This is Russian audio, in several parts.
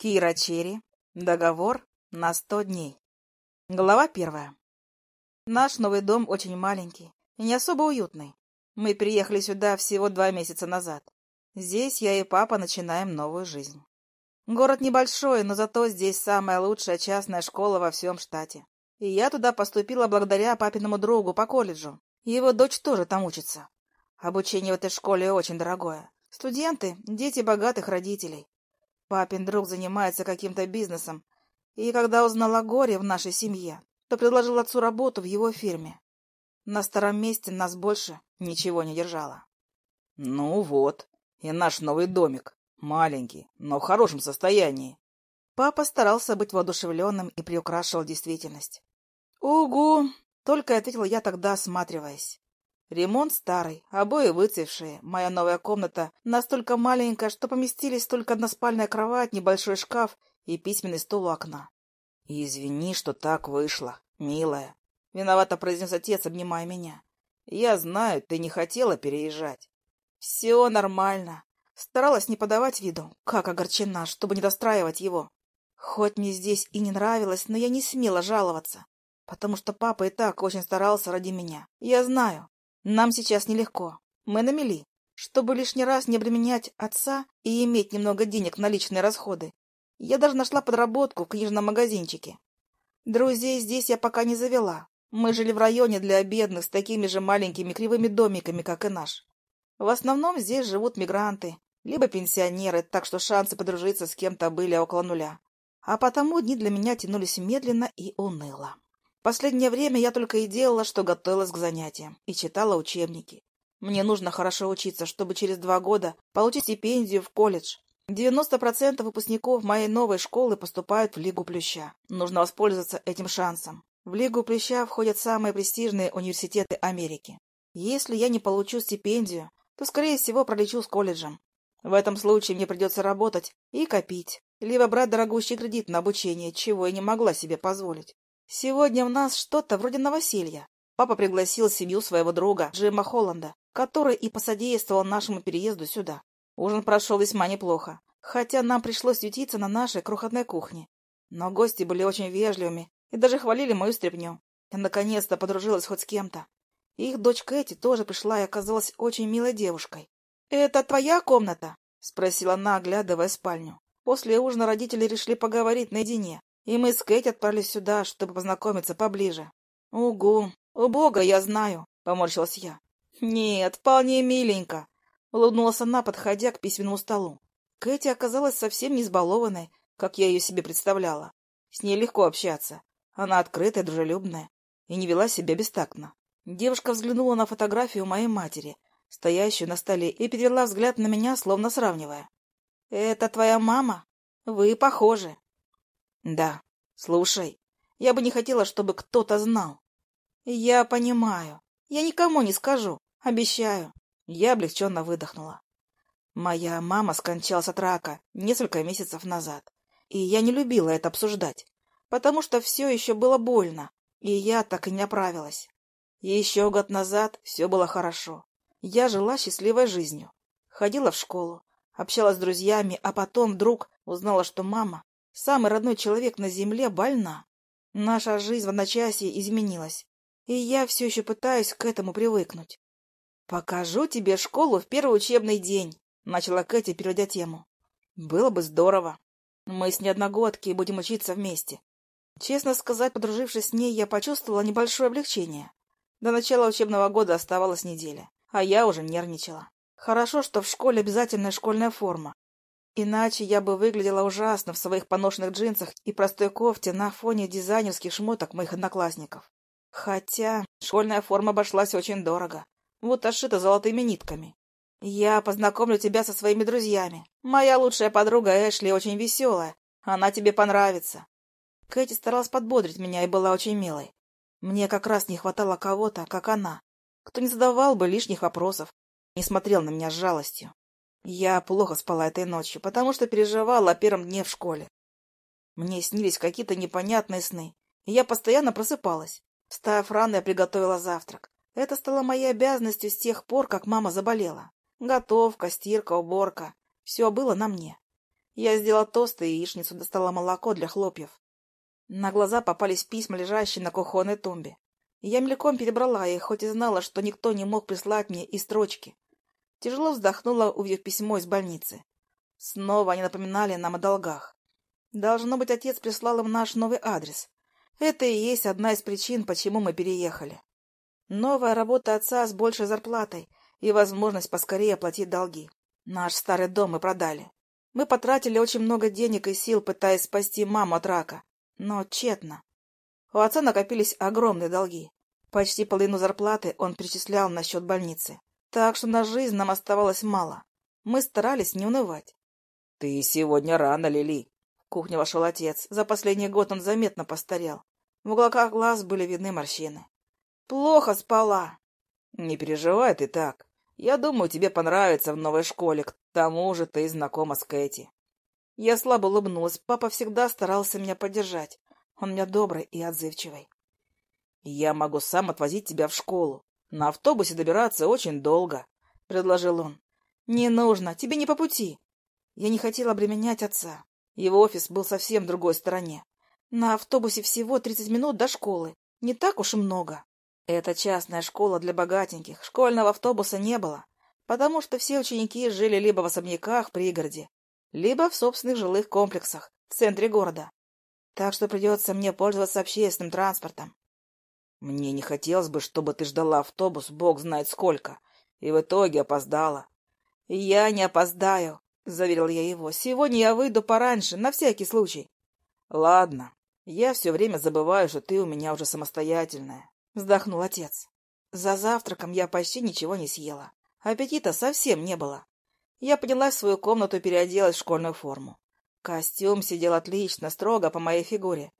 Кира Черри. Договор на сто дней. Глава первая. Наш новый дом очень маленький и не особо уютный. Мы переехали сюда всего два месяца назад. Здесь я и папа начинаем новую жизнь. Город небольшой, но зато здесь самая лучшая частная школа во всем штате. И я туда поступила благодаря папиному другу по колледжу. Его дочь тоже там учится. Обучение в этой школе очень дорогое. Студенты – дети богатых родителей. Папин друг занимается каким-то бизнесом, и когда узнал о горе в нашей семье, то предложил отцу работу в его фирме. На старом месте нас больше ничего не держало. — Ну вот, и наш новый домик. Маленький, но в хорошем состоянии. Папа старался быть воодушевленным и приукрашивал действительность. — Угу! — только ответила я тогда, осматриваясь. Ремонт старый, обои выцвевшие. Моя новая комната настолько маленькая, что поместились только односпальная кровать, небольшой шкаф и письменный стол у окна. — Извини, что так вышло, милая. — виновато произнес отец, обнимая меня. — Я знаю, ты не хотела переезжать. — Все нормально. Старалась не подавать виду, как огорчена, чтобы не достраивать его. Хоть мне здесь и не нравилось, но я не смела жаловаться, потому что папа и так очень старался ради меня. Я знаю, нам сейчас нелегко. Мы на мели. Чтобы лишний раз не обременять отца и иметь немного денег на личные расходы, я даже нашла подработку в книжном магазинчике. Друзей здесь я пока не завела. Мы жили в районе для бедных с такими же маленькими кривыми домиками, как и наш. В основном здесь живут мигранты, либо пенсионеры, так что шансы подружиться с кем-то были около нуля. А потому дни для меня тянулись медленно и уныло. Последнее время я только и делала, что готовилась к занятиям и читала учебники. Мне нужно хорошо учиться, чтобы через два года получить стипендию в колледж. 90% выпускников моей новой школы поступают в Лигу Плюща. Нужно воспользоваться этим шансом. В Лигу Плюща входят самые престижные университеты Америки. Если я не получу стипендию, то, скорее всего, пролечу с колледжем. В этом случае мне придется работать и копить, либо брать дорогущий кредит на обучение, чего я не могла себе позволить. Сегодня у нас что-то вроде новоселья. Папа пригласил семью своего друга, Джима Холланда, который и посодействовал нашему переезду сюда. Ужин прошел весьма неплохо, хотя нам пришлось ютиться на нашей крохотной кухне. Но гости были очень вежливыми и даже хвалили мою стряпню. Я наконец-то подружилась хоть с кем-то. Их дочь Кэти тоже пришла и оказалась очень милой девушкой. — Это твоя комната? — спросила она, оглядывая спальню. После ужина родители решили поговорить наедине. И мы с Кэти отправились сюда, чтобы познакомиться поближе. — Угу, у бога я знаю, — поморщилась я. — Нет, вполне миленько, — улыбнулась она, подходя к письменному столу. Кэти оказалась совсем не избалованной, как я ее себе представляла. С ней легко общаться. Она открытая, дружелюбная и не вела себя бестактно. Девушка взглянула на фотографию моей матери, стоящую на столе, и перевела взгляд на меня, словно сравнивая. — Это твоя мама? Вы похожи. Да, слушай, я бы не хотела, чтобы кто-то знал. Я понимаю. Я никому не скажу. Обещаю. Я облегченно выдохнула. Моя мама скончалась от рака несколько месяцев назад, и я не любила это обсуждать, потому что все еще было больно, и я так и не оправилась. Еще год назад все было хорошо. Я жила счастливой жизнью. Ходила в школу, общалась с друзьями, а потом вдруг узнала, что мама Самый родной человек на земле больна. Наша жизнь в одночасье изменилась, и я все еще пытаюсь к этому привыкнуть. «Покажу тебе школу в первый учебный день», — начала Кэти, переводя тему. «Было бы здорово. Мы с неодногодки будем учиться вместе». Честно сказать, подружившись с ней, я почувствовала небольшое облегчение. До начала учебного года оставалась неделя, а я уже нервничала. Хорошо, что в школе обязательная школьная форма, Иначе я бы выглядела ужасно в своих поношенных джинсах и простой кофте на фоне дизайнерских шмоток моих одноклассников. Хотя школьная форма обошлась очень дорого. Вот ошита золотыми нитками. Я познакомлю тебя со своими друзьями. Моя лучшая подруга Эшли очень веселая. Она тебе понравится. Кэти старалась подбодрить меня и была очень милой. Мне как раз не хватало кого-то, как она, кто не задавал бы лишних вопросов, не смотрел на меня с жалостью. Я плохо спала этой ночью, потому что переживала о первом дне в школе. Мне снились какие-то непонятные сны, и я постоянно просыпалась. Встав рано, я приготовила завтрак. Это стало моей обязанностью с тех пор, как мама заболела. Готовка, стирка, уборка — все было на мне. Я сделала тост и яичницу, достала молоко для хлопьев. На глаза попались письма, лежащие на кухонной тумбе. Я мельком перебрала их, хоть и знала, что никто не мог прислать мне и строчки. Тяжело вздохнула, увидев письмо из больницы. Снова они напоминали нам о долгах. Должно быть, отец прислал им наш новый адрес. Это и есть одна из причин, почему мы переехали. Новая работа отца с большей зарплатой и возможность поскорее оплатить долги. Наш старый дом мы продали. Мы потратили очень много денег и сил, пытаясь спасти маму от рака. Но тщетно. У отца накопились огромные долги. Почти половину зарплаты он перечислял на счет больницы. Так что на жизнь нам оставалось мало. Мы старались не унывать. — Ты сегодня рано, Лили. В кухню вошел отец. За последний год он заметно постарел. В уголках глаз были видны морщины. — Плохо спала. — Не переживай ты так. Я думаю, тебе понравится в новой школе. К тому же ты знакома с Кэти. Я слабо улыбнулась. Папа всегда старался меня поддержать. Он меня добрый и отзывчивый. «Я могу сам отвозить тебя в школу. На автобусе добираться очень долго», — предложил он. «Не нужно, тебе не по пути». Я не хотела обременять отца. Его офис был совсем другой стороне. На автобусе всего 30 минут до школы. Не так уж и много. Это частная школа для богатеньких. Школьного автобуса не было, потому что все ученики жили либо в особняках в пригороде, либо в собственных жилых комплексах в центре города так что придется мне пользоваться общественным транспортом. Мне не хотелось бы, чтобы ты ждала автобус, бог знает сколько, и в итоге опоздала. Я не опоздаю, — заверил я его. Сегодня я выйду пораньше, на всякий случай. Ладно, я все время забываю, что ты у меня уже самостоятельная, — вздохнул отец. За завтраком я почти ничего не съела. Аппетита совсем не было. Я поднялась в свою комнату переоделась в школьную форму. Костюм сидел отлично, строго по моей фигуре.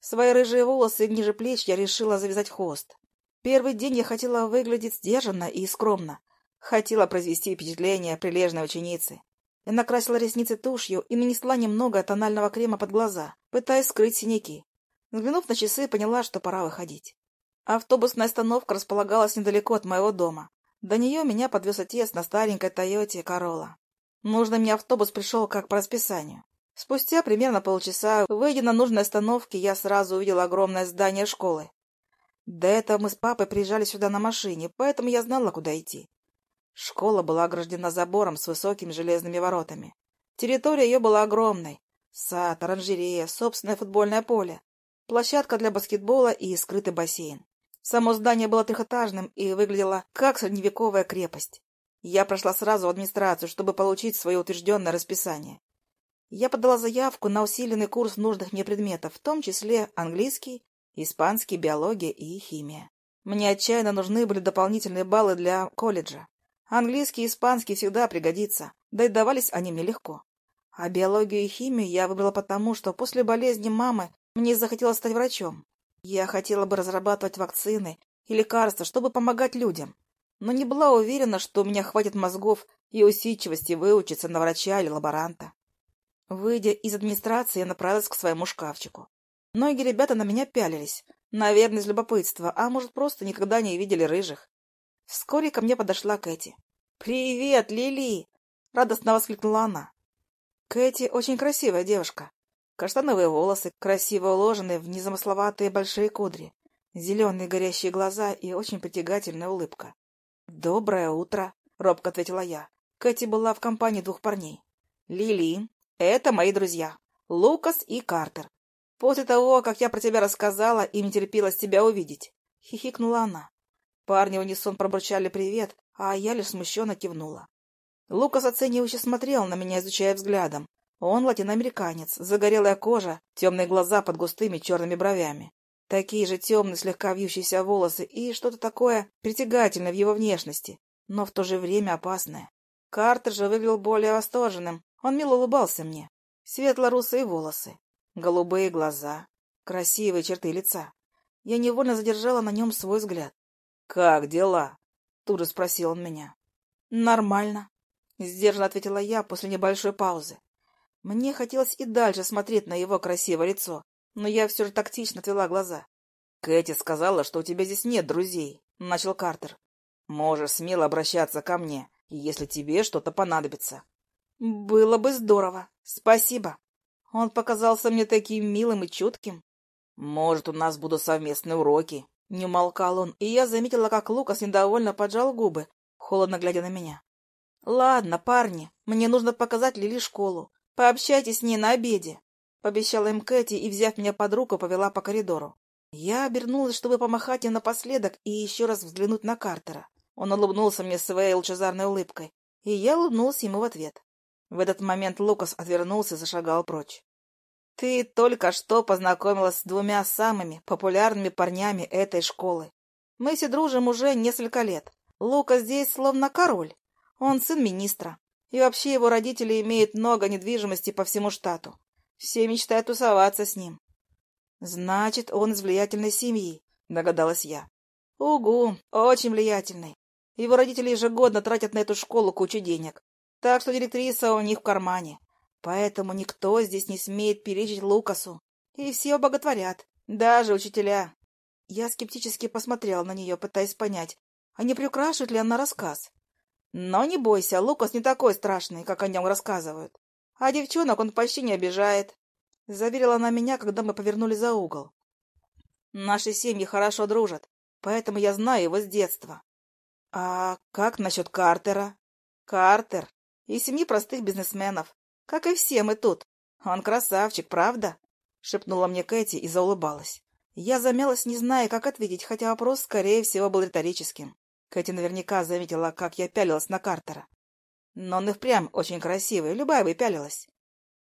Свои рыжие волосы ниже плеч я решила завязать хвост. Первый день я хотела выглядеть сдержанно и скромно. Хотела произвести впечатление прилежной ученицы. Я накрасила ресницы тушью и нанесла немного тонального крема под глаза, пытаясь скрыть синяки. Взглянув на часы, поняла, что пора выходить. Автобусная остановка располагалась недалеко от моего дома. До нее меня подвез отец на старенькой Тойоте Королла. Нужный мне автобус пришел как по расписанию. Спустя примерно полчаса, выйдя на нужной остановке, я сразу увидела огромное здание школы. До этого мы с папой приезжали сюда на машине, поэтому я знала, куда идти. Школа была ограждена забором с высокими железными воротами. Территория ее была огромной. Сад, оранжерея, собственное футбольное поле, площадка для баскетбола и скрытый бассейн. Само здание было трехэтажным и выглядело как средневековая крепость. Я прошла сразу в администрацию, чтобы получить свое утвержденное расписание. Я подала заявку на усиленный курс нужных мне предметов, в том числе английский, испанский, биология и химия. Мне отчаянно нужны были дополнительные баллы для колледжа. Английский и испанский всегда пригодится, да и давались они мне легко. А биологию и химию я выбрала потому, что после болезни мамы мне захотелось стать врачом. Я хотела бы разрабатывать вакцины и лекарства, чтобы помогать людям, но не была уверена, что у меня хватит мозгов и усидчивости выучиться на врача или лаборанта. Выйдя из администрации, я направилась к своему шкафчику. Многие ребята на меня пялились, наверное, из любопытства, а может, просто никогда не видели рыжих. Вскоре ко мне подошла Кэти. «Привет, Лили!» — радостно воскликнула она. Кэти очень красивая девушка. Каштановые волосы, красиво уложенные в незамысловатые большие кудри, зеленые горящие глаза и очень притягательная улыбка. «Доброе утро!» — робко ответила я. Кэти была в компании двух парней. «Лили, это мои друзья, Лукас и Картер. После того, как я про тебя рассказала, им терпелось тебя увидеть. Хихикнула она. Парни в унисон пробурчали привет, а я лишь смущенно кивнула. Лукас оценивающе смотрел на меня, изучая взглядом. Он латиноамериканец, загорелая кожа, темные глаза под густыми черными бровями. Такие же темные, слегка вьющиеся волосы и что-то такое притягательное в его внешности, но в то же время опасное. Картер же выглядел более восторженным, он мило улыбался мне. Светло-русые волосы, голубые глаза, красивые черты лица. Я невольно задержала на нем свой взгляд. — Как дела? — тут же спросил он меня. — Нормально, — сдержанно ответила я после небольшой паузы. Мне хотелось и дальше смотреть на его красивое лицо, но я все же тактично отвела глаза. — Кэти сказала, что у тебя здесь нет друзей, — начал Картер. — Можешь смело обращаться ко мне, если тебе что-то понадобится. Было бы здорово. Спасибо. Он показался мне таким милым и чутким. Может, у нас будут совместные уроки. Не умолкал он, и я заметила, как Лукас недовольно поджал губы, холодно глядя на меня. «Ладно, парни, мне нужно показать Лили школу. Пообщайтесь с ней на обеде», — пообещала им Кэти и, взяв меня под руку, повела по коридору. Я обернулась, чтобы помахать им напоследок и еще раз взглянуть на Картера. Он улыбнулся мне своей лучезарной улыбкой, и я улыбнулась ему в ответ. В этот момент Лукас отвернулся и зашагал прочь. «Ты только что познакомилась с двумя самыми популярными парнями этой школы. Мы все дружим уже несколько лет. Лука здесь словно король. Он сын министра. И вообще его родители имеют много недвижимости по всему штату. Все мечтают тусоваться с ним. Значит, он из влиятельной семьи, догадалась я. Угу, очень влиятельный. Его родители ежегодно тратят на эту школу кучу денег. Так что директриса у них в кармане. Поэтому никто здесь не смеет перечить Лукасу. И все боготворят, даже учителя. Я скептически посмотрела на нее, пытаясь понять, а не приукрашивает ли она рассказ. Но не бойся, Лукас не такой страшный, как о нем рассказывают. А девчонок он почти не обижает. Заверила она меня, когда мы повернули за угол. Наши семьи хорошо дружат, поэтому я знаю его с детства. А как насчет Картера? Картер из семьи простых бизнесменов, как и все мы тут. Он красавчик, правда? Шепнула мне Кэти и заулыбалась. Я замялась, не зная, как ответить, хотя вопрос, скорее всего, был риторическим. Кэти наверняка заметила, как я пялилась на Картера. Но он и впрямь очень красивый, любая бы пялилась.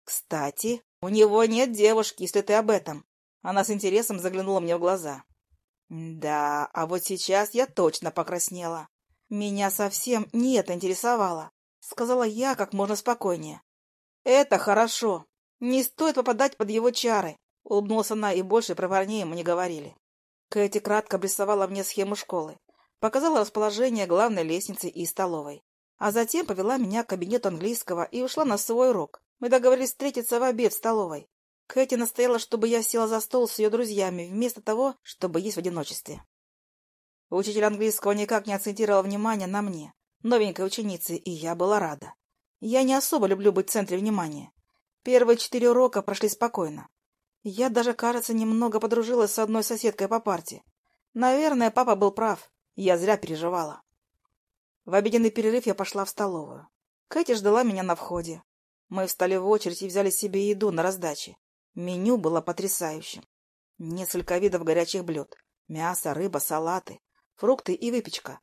Кстати, у него нет девушки, если ты об этом. Она с интересом заглянула мне в глаза. Да, а вот сейчас я точно покраснела. Меня совсем не это интересовало, сказала я как можно спокойнее. Это хорошо. Не стоит попадать под его чары. Улыбнулась она, и больше про парней мы не говорили. Кэти кратко обрисовала мне схему школы. Показала расположение главной лестницы и столовой. А затем повела меня к кабинету английского и ушла на свой урок. Мы договорились встретиться в обед в столовой. Кэти настояла, чтобы я села за стол с ее друзьями, вместо того, чтобы есть в одиночестве. Учитель английского никак не акцентировал внимание на мне, новенькой ученице, и я была рада. Я не особо люблю быть в центре внимания. Первые четыре урока прошли спокойно. Я даже, кажется, немного подружилась с одной соседкой по парте. Наверное, папа был прав. Я зря переживала. В обеденный перерыв я пошла в столовую. Кэти ждала меня на входе. Мы встали в очередь и взяли себе еду на раздаче. Меню было потрясающим. Несколько видов горячих блюд. Мясо, рыба, салаты, фрукты и выпечка.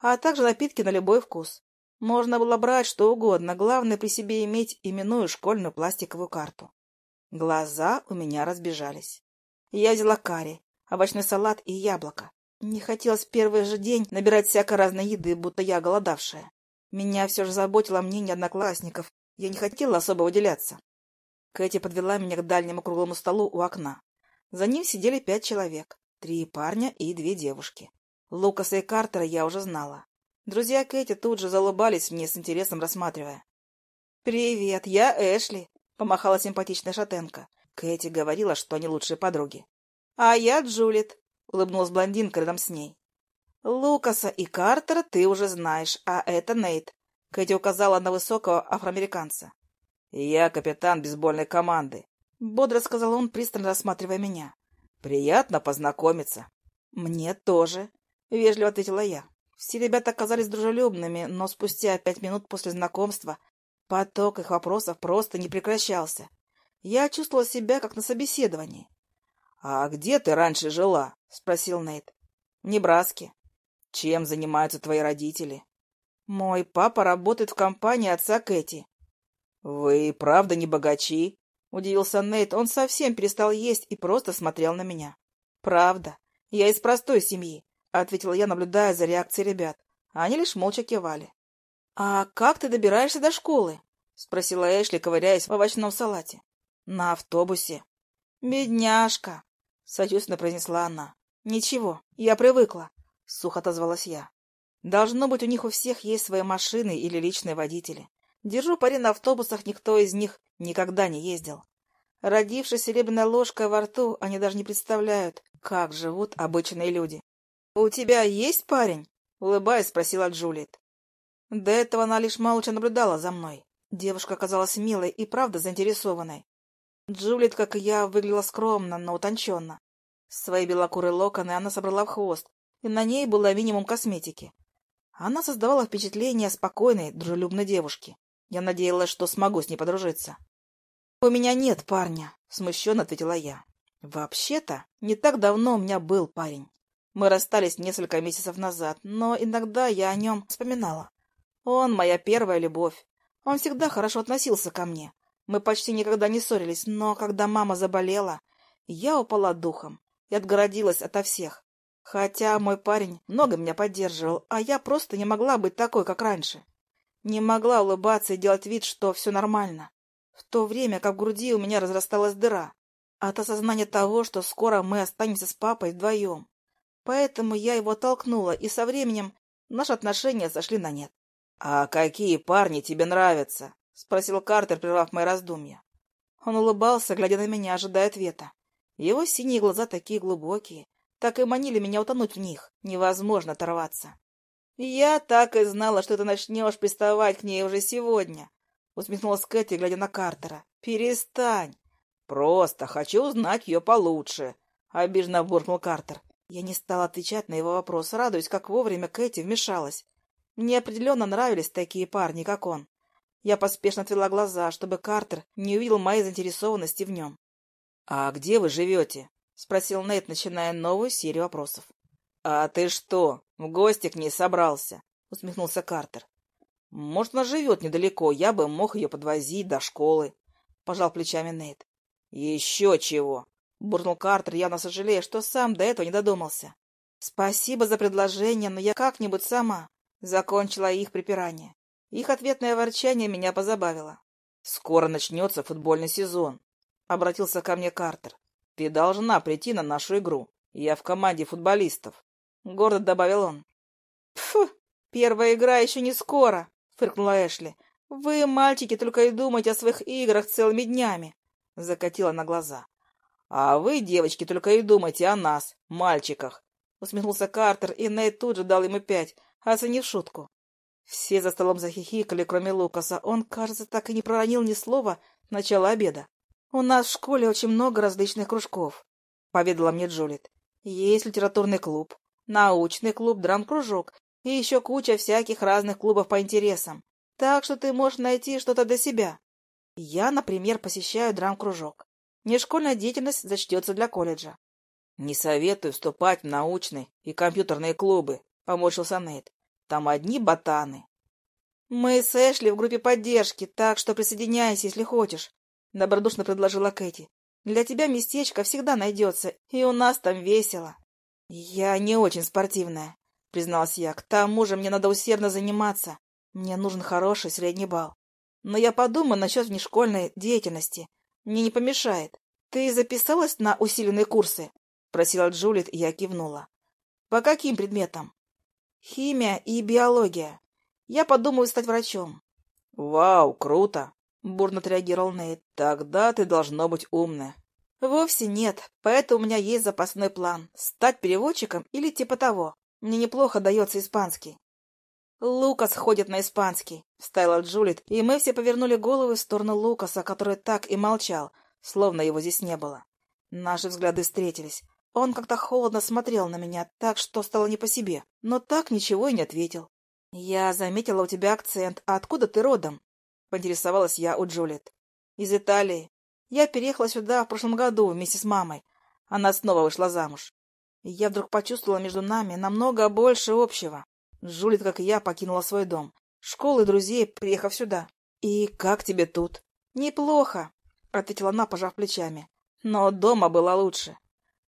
А также напитки на любой вкус. Можно было брать что угодно, главное при себе иметь именную школьную пластиковую карту. Глаза у меня разбежались. Я взяла карри, овощной салат и яблоко. Не хотелось первый же день набирать всякой разной еды, будто я голодавшая. Меня все же заботило мнение одноклассников. Я не хотела особо выделяться. Кэти подвела меня к дальнему круглому столу у окна. За ним сидели пять человек. Три парня и две девушки. Лукаса и Картера я уже знала. Друзья Кэти тут же залыбались мне с интересом, рассматривая. «Привет, я Эшли», — помахала симпатичная шатенка. Кэти говорила, что они лучшие подруги. «А я Джулит», — улыбнулась блондинка рядом с ней. «Лукаса и Картера ты уже знаешь, а это Нейт», — Кэти указала на высокого афроамериканца. «Я капитан бейсбольной команды», — бодро сказал он, пристально рассматривая меня. «Приятно познакомиться». «Мне тоже», — вежливо ответила я. Все ребята оказались дружелюбными, но спустя пять минут после знакомства поток их вопросов просто не прекращался. Я чувствовала себя как на собеседовании. — А где ты раньше жила? — спросил Нейт. — В Небраске. — Чем занимаются твои родители? — Мой папа работает в компании отца Кэти. — Вы правда не богачи? — удивился Нейт. Он совсем перестал есть и просто смотрел на меня. — Правда. Я из простой семьи, — ответила я, наблюдая за реакцией ребят. Они лишь молча кивали. — А как ты добираешься до школы? — спросила Эшли, ковыряясь в овощном салате. — На автобусе. — Бедняжка! — сочувственно произнесла она. — Ничего, я привыкла, — сухо отозвалась я. Должно быть, у них у всех есть свои машины или личные водители. Держу пари на автобусах, никто из них никогда не ездил. Родившись серебряной ложкой во рту, они даже не представляют, как живут обычные люди. — У тебя есть парень? — улыбаясь, спросила Джулиет. До этого она лишь молча наблюдала за мной. Девушка оказалась милой и правда заинтересованной. Джулит, как и я, выглядела скромно, но утонченно. Свои белокурые локоны она собрала в хвост, и на ней было минимум косметики. Она создавала впечатление спокойной, дружелюбной девушки. Я надеялась, что смогу с ней подружиться. — У меня нет парня, — смущенно ответила я. — Вообще-то, не так давно у меня был парень. Мы расстались несколько месяцев назад, но иногда я о нем вспоминала. Он моя первая любовь. Он всегда хорошо относился ко мне. Мы почти никогда не ссорились, но когда мама заболела, я упала духом и отгородилась ото всех. Хотя мой парень много меня поддерживал, а я просто не могла быть такой, как раньше. Не могла улыбаться и делать вид, что все нормально. В то время, как в груди у меня разрасталась дыра от осознания того, что скоро мы останемся с папой вдвоем. Поэтому я его толкнула, и со временем наши отношения сошли на нет. — А какие парни тебе нравятся? — спросил Картер, прервав мои раздумья. Он улыбался, глядя на меня, ожидая ответа. Его синие глаза такие глубокие, так и манили меня утонуть в них. Невозможно оторваться. «Я так и знала, что ты начнешь приставать к ней уже сегодня», — усмехнулась Кэти, глядя на Картера. «Перестань!» «Просто хочу узнать ее получше», — обиженно буркнул Картер. Я не стала отвечать на его вопрос, радуясь, как вовремя Кэти вмешалась. Мне определенно нравились такие парни, как он. Я поспешно отвела глаза, чтобы Картер не увидел моей заинтересованности в нем. — А где вы живете? — спросил Нейт, начиная новую серию вопросов. — А ты что, в гости к ней собрался? — усмехнулся Картер. — Может, она живет недалеко, я бы мог ее подвозить до школы. — пожал плечами Нейт. — Еще чего! — буркнул Картер, явно сожалея, что сам до этого не додумался. — Спасибо за предложение, но я как-нибудь сама. Закончила их припирание. Их ответное ворчание меня позабавило. «Скоро начнется футбольный сезон», — обратился ко мне Картер. «Ты должна прийти на нашу игру. Я в команде футболистов», — гордо добавил он. «Пф, первая игра еще не скоро», — фыркнула Эшли. «Вы, мальчики, только и думаете о своих играх целыми днями», — закатила на глаза. «А вы, девочки, только и думайте о нас, мальчиках», — усмехнулся Картер, и Нейт тут же дал ему пять, оценив шутку. Все за столом захихикали, кроме Лукаса. Он, кажется, так и не проронил ни слова начала обеда. «У нас в школе очень много различных кружков», — поведала мне Джулит. «Есть литературный клуб, научный клуб, драм-кружок и еще куча всяких разных клубов по интересам. Так что ты можешь найти что-то для себя. Я, например, посещаю драм-кружок. Нешкольная деятельность зачтется для колледжа». «Не советую вступать в научные и компьютерные клубы», — поморщился Нейт. Там одни ботаны. Мы с Эшли в группе поддержки, так что присоединяйся, если хочешь, — добродушно предложила Кэти. Для тебя местечко всегда найдется, и у нас там весело. Я не очень спортивная, — призналась я. К тому же мне надо усердно заниматься. Мне нужен хороший средний балл. Но я подумаю насчет внешкольной деятельности. Мне не помешает. Ты записалась на усиленные курсы? — просила Джулит, и я кивнула. — По каким предметам? Химия и биология. Я подумаю стать врачом. — Вау, круто! — бурно отреагировал Нейт. — Тогда ты должно быть умная. — Вовсе нет, поэтому у меня есть запасной план — стать переводчиком или типа того. Мне неплохо дается испанский. — Лукас ходит на испанский, — вставила Джулит, и мы все повернули головы в сторону Лукаса, который так и молчал, словно его здесь не было. Наши взгляды встретились. Он как-то холодно смотрел на меня, так что стало не по себе, но так ничего и не ответил. — Я заметила у тебя акцент. А откуда ты родом? — поинтересовалась я у Джулет. — Из Италии. Я переехала сюда в прошлом году вместе с мамой. Она снова вышла замуж. Я вдруг почувствовала между нами намного больше общего. Джулит, как и я, покинула свой дом, школу и друзей, приехав сюда. — И как тебе тут? — Неплохо, — ответила она, пожав плечами. — Но дома было лучше.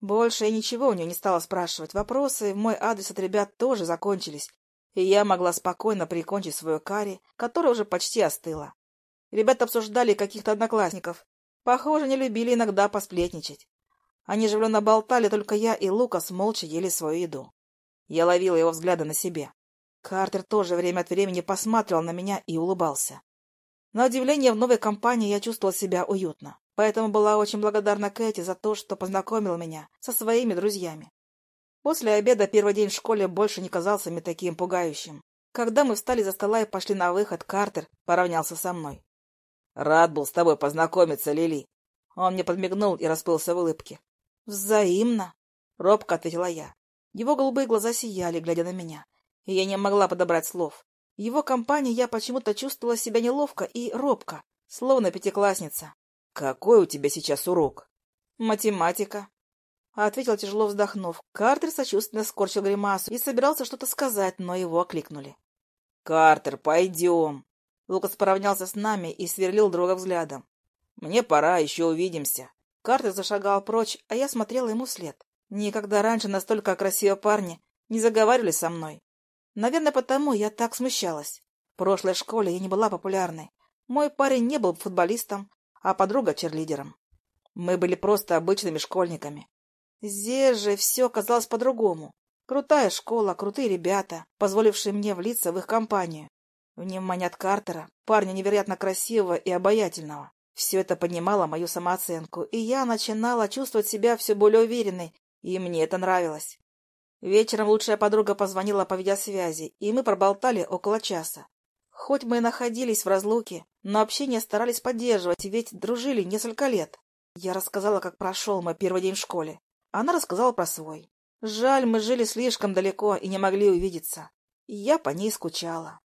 Больше я ничего у нее не стала спрашивать. Вопросы в мой адрес от ребят тоже закончились, и я могла спокойно прикончить свою карри, которая уже почти остыла. Ребята обсуждали каких-то одноклассников. Похоже, не любили иногда посплетничать. Они оживленно болтали, только я и Лукас молча ели свою еду. Я ловила его взгляды на себе. Картер тоже время от времени посматривал на меня и улыбался. На удивление, в новой компании я чувствовала себя уютно. Поэтому была очень благодарна Кэти за то, что познакомила меня со своими друзьями. После обеда первый день в школе больше не казался мне таким пугающим. Когда мы встали за стола и пошли на выход, Картер поравнялся со мной. Рад был с тобой познакомиться, Лили. Он мне подмигнул и расплылся в улыбке. Взаимно, робко ответила я. Его голубые глаза сияли, глядя на меня, и я не могла подобрать слов. В его компании я почему-то чувствовала себя неловко и робко, словно пятиклассница. Какой у тебя сейчас урок? Математика. Ответил тяжело вздохнув. Картер сочувственно скорчил гримасу и собирался что-то сказать, но его окликнули. «Картер, пойдем!» Лукас поравнялся с нами и сверлил друга взглядом. «Мне пора, еще увидимся». Картер зашагал прочь, а я смотрела ему вслед. Никогда раньше настолько красивые парни не заговаривали со мной. Наверное, потому я так смущалась. В прошлой школе я не была популярной. Мой парень не был футболистом, а подруга — черлидером. Мы были просто обычными школьниками. Здесь же все казалось по-другому. Крутая школа, крутые ребята, позволившие мне влиться в их компанию. Внимание от Картера, парня невероятно красивого и обаятельного. Все это поднимало мою самооценку, и я начинала чувствовать себя все более уверенной, и мне это нравилось. Вечером лучшая подруга позвонила по видеосвязи, и мы проболтали около часа. Хоть мы и находились в разлуке, но общение старались поддерживать, ведь дружили несколько лет. Я рассказала, как прошел мой первый день в школе. Она рассказала про свой. Жаль, мы жили слишком далеко и не могли увидеться. Я по ней скучала.